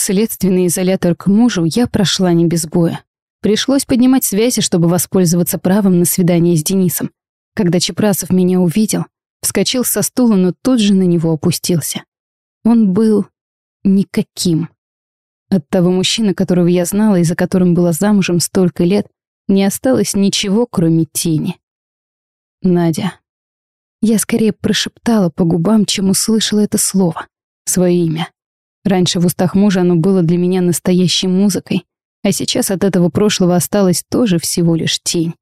следственный изолятор к мужу я прошла не без боя. Пришлось поднимать связи, чтобы воспользоваться правом на свидание с Денисом. Когда Чепрасов меня увидел, вскочил со стула, но тут же на него опустился. Он был никаким. От того мужчины, которого я знала и за которым была замужем столько лет, не осталось ничего, кроме тени. Надя. Я скорее прошептала по губам, чем услышала это слово, свое имя. Раньше в устах мужа оно было для меня настоящей музыкой, а сейчас от этого прошлого осталась тоже всего лишь тень.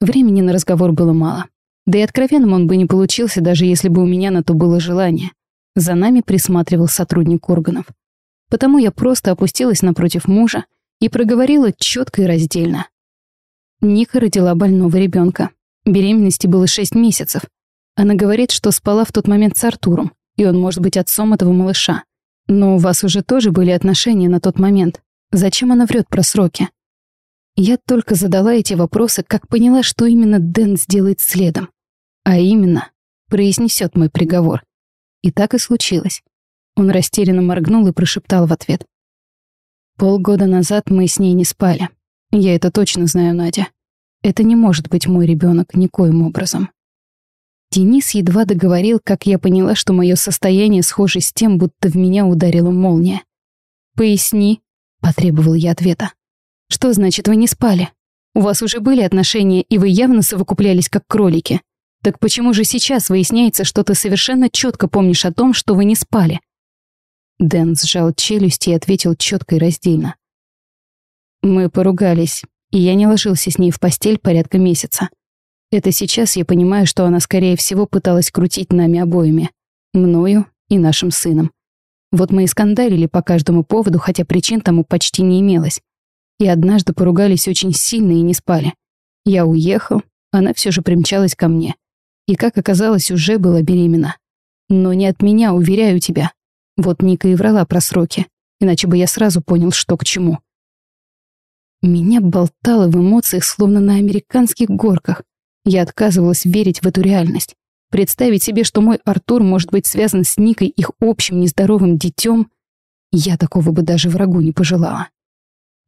Времени на разговор было мало. Да и откровенным он бы не получился, даже если бы у меня на то было желание. За нами присматривал сотрудник органов. Потому я просто опустилась напротив мужа и проговорила четко и раздельно. Ника родила больного ребенка. Беременности было шесть месяцев. Она говорит, что спала в тот момент с Артуром, и он может быть отцом этого малыша. Но у вас уже тоже были отношения на тот момент. Зачем она врет про сроки? Я только задала эти вопросы, как поняла, что именно Дэн сделает следом. А именно, произнесет мой приговор. И так и случилось. Он растерянно моргнул и прошептал в ответ. Полгода назад мы с ней не спали. Я это точно знаю, Надя. Это не может быть мой ребенок никоим образом. Денис едва договорил, как я поняла, что мое состояние схоже с тем, будто в меня ударила молния. «Поясни», — потребовал я ответа. «Что значит, вы не спали? У вас уже были отношения, и вы явно совокуплялись как кролики. Так почему же сейчас выясняется, что ты совершенно четко помнишь о том, что вы не спали?» Дэн сжал челюсти и ответил четко и раздельно. «Мы поругались и я не ложился с ней в постель порядка месяца. Это сейчас я понимаю, что она, скорее всего, пыталась крутить нами обоими. Мною и нашим сыном. Вот мы и скандалили по каждому поводу, хотя причин тому почти не имелось. И однажды поругались очень сильно и не спали. Я уехал, она все же примчалась ко мне. И, как оказалось, уже была беременна. Но не от меня, уверяю тебя. Вот Ника и врала про сроки, иначе бы я сразу понял, что к чему. Меня болтало в эмоциях, словно на американских горках. Я отказывалась верить в эту реальность. Представить себе, что мой Артур может быть связан с Никой, их общим нездоровым детем, я такого бы даже врагу не пожелала.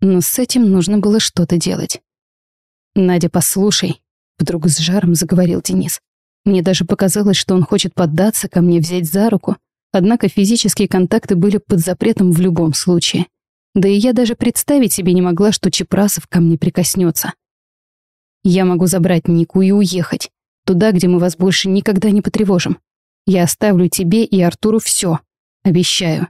Но с этим нужно было что-то делать. «Надя, послушай», — вдруг с жаром заговорил Денис. Мне даже показалось, что он хочет поддаться ко мне, взять за руку, однако физические контакты были под запретом в любом случае. Да и я даже представить себе не могла, что Чепрасов ко мне прикоснется. Я могу забрать Нику и уехать. Туда, где мы вас больше никогда не потревожим. Я оставлю тебе и Артуру все. Обещаю.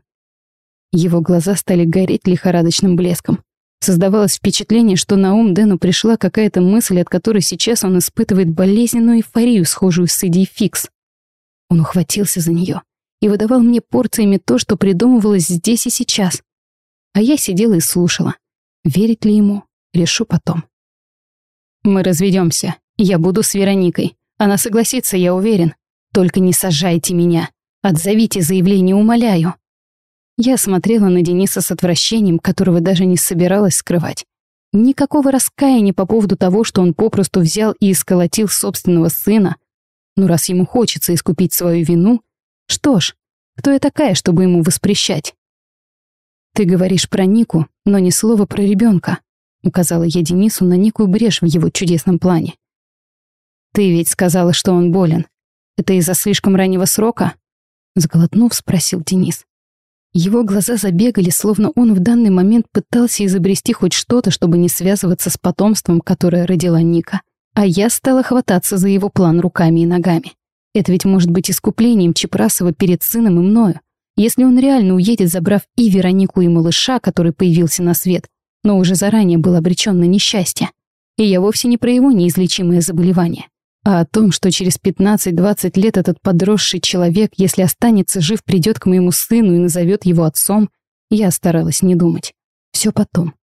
Его глаза стали гореть лихорадочным блеском. Создавалось впечатление, что на ум Дэну пришла какая-то мысль, от которой сейчас он испытывает болезненную эйфорию, схожую с идеей фикс. Он ухватился за нее и выдавал мне порциями то, что придумывалось здесь и сейчас. А я сидела и слушала. Верить ли ему, решу потом. Мы разведемся. Я буду с Вероникой. Она согласится, я уверен. Только не сажайте меня. Отзовите заявление, умоляю. Я смотрела на Дениса с отвращением, которого даже не собиралась скрывать. Никакого раскаяния по поводу того, что он попросту взял и исколотил собственного сына. Ну, раз ему хочется искупить свою вину, что ж, кто я такая, чтобы ему воспрещать? «Ты говоришь про Нику, но ни слова про ребенка», указала я Денису на некую брешь в его чудесном плане. «Ты ведь сказала, что он болен. Это из-за слишком раннего срока?» Сглотнув, спросил Денис. Его глаза забегали, словно он в данный момент пытался изобрести хоть что-то, чтобы не связываться с потомством, которое родила Ника. А я стала хвататься за его план руками и ногами. Это ведь может быть искуплением Чепрасова перед сыном и мною. Если он реально уедет, забрав и Веронику, и малыша, который появился на свет, но уже заранее был обречен на несчастье. И я вовсе не про его неизлечимое заболевание, а о том, что через 15-20 лет этот подросший человек, если останется жив, придет к моему сыну и назовет его отцом, я старалась не думать. Все потом.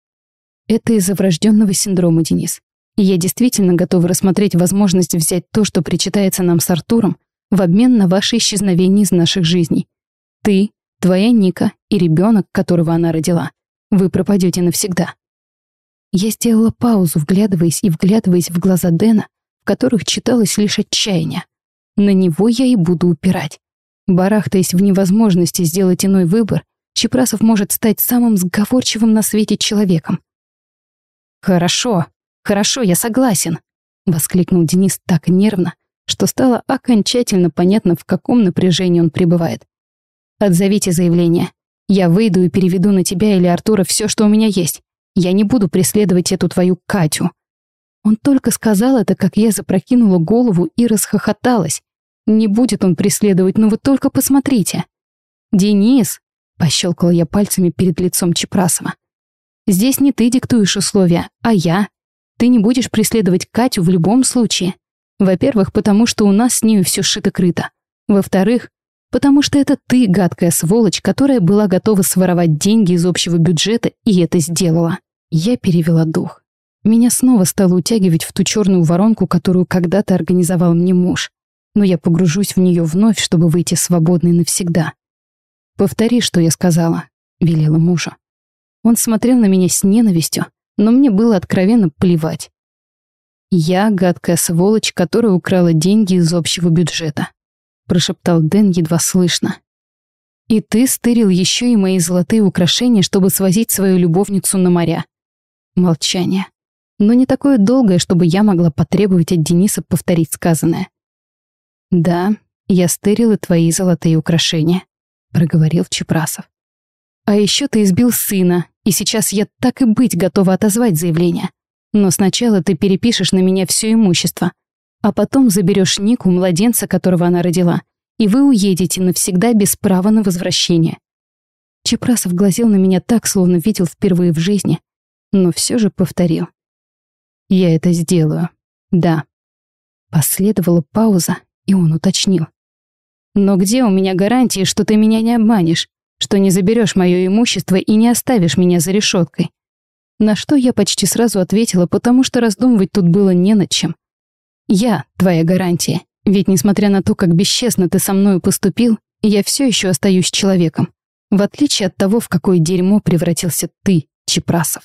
Это из-за врожденного синдрома, Денис. И я действительно готова рассмотреть возможность взять то, что причитается нам с Артуром, в обмен на ваше исчезновение из наших жизней. Ты, твоя Ника и ребенок, которого она родила. Вы пропадете навсегда. Я сделала паузу, вглядываясь и вглядываясь в глаза Дэна, в которых читалось лишь отчаяние. На него я и буду упирать. Барахтаясь в невозможности сделать иной выбор, Чепрасов может стать самым сговорчивым на свете человеком. «Хорошо, хорошо, я согласен», — воскликнул Денис так нервно, что стало окончательно понятно, в каком напряжении он пребывает. «Отзовите заявление. Я выйду и переведу на тебя или Артура все, что у меня есть. Я не буду преследовать эту твою Катю». Он только сказал это, как я запрокинула голову и расхохоталась. Не будет он преследовать, но вы только посмотрите. «Денис!» — пощелкала я пальцами перед лицом Чепрасова. «Здесь не ты диктуешь условия, а я. Ты не будешь преследовать Катю в любом случае. Во-первых, потому что у нас с нею все шито-крыто. Во-вторых, потому что это ты, гадкая сволочь, которая была готова своровать деньги из общего бюджета и это сделала. Я перевела дух. Меня снова стало утягивать в ту черную воронку, которую когда-то организовал мне муж. Но я погружусь в нее вновь, чтобы выйти свободной навсегда. «Повтори, что я сказала», — велела мужа. Он смотрел на меня с ненавистью, но мне было откровенно плевать. «Я гадкая сволочь, которая украла деньги из общего бюджета», прошептал Дэн едва слышно. «И ты стырил еще и мои золотые украшения, чтобы свозить свою любовницу на моря». Молчание. Но не такое долгое, чтобы я могла потребовать от Дениса повторить сказанное. «Да, я стырила твои золотые украшения», — проговорил Чепрасов. «А еще ты избил сына, и сейчас я так и быть готова отозвать заявление. Но сначала ты перепишешь на меня все имущество, а потом заберешь Нику, младенца, которого она родила, и вы уедете навсегда без права на возвращение. Чепрасов глазел на меня так, словно видел впервые в жизни, но все же повторил. «Я это сделаю. Да». Последовала пауза, и он уточнил. «Но где у меня гарантии, что ты меня не обманешь, что не заберешь мое имущество и не оставишь меня за решеткой?» На что я почти сразу ответила, потому что раздумывать тут было не над чем. Я твоя гарантия. Ведь несмотря на то, как бесчестно ты со мной поступил, я все еще остаюсь человеком. В отличие от того, в какое дерьмо превратился ты, Чепрасов.